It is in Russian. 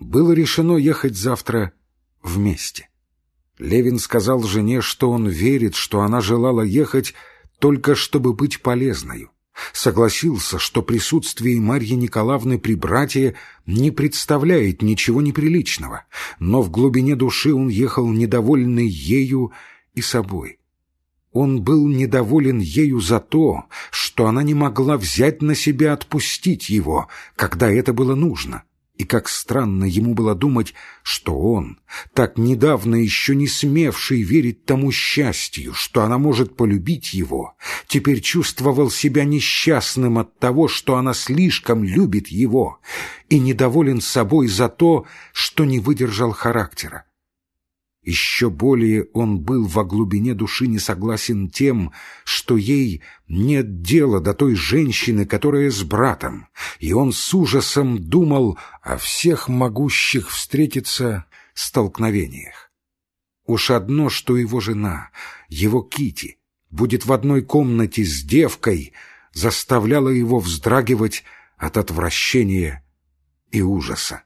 было решено ехать завтра вместе. Левин сказал жене, что он верит, что она желала ехать только чтобы быть полезною. Согласился, что присутствие Марьи Николаевны при брате не представляет ничего неприличного, но в глубине души он ехал недовольный ею и собой. Он был недоволен ею за то, что она не могла взять на себя отпустить его, когда это было нужно. И как странно ему было думать, что он, так недавно еще не смевший верить тому счастью, что она может полюбить его, теперь чувствовал себя несчастным от того, что она слишком любит его, и недоволен собой за то, что не выдержал характера. Еще более он был во глубине души не согласен тем, что ей нет дела до той женщины, которая с братом, и он с ужасом думал о всех могущих встретиться столкновениях. Уж одно, что его жена, его Кити, будет в одной комнате с девкой, заставляло его вздрагивать от отвращения и ужаса.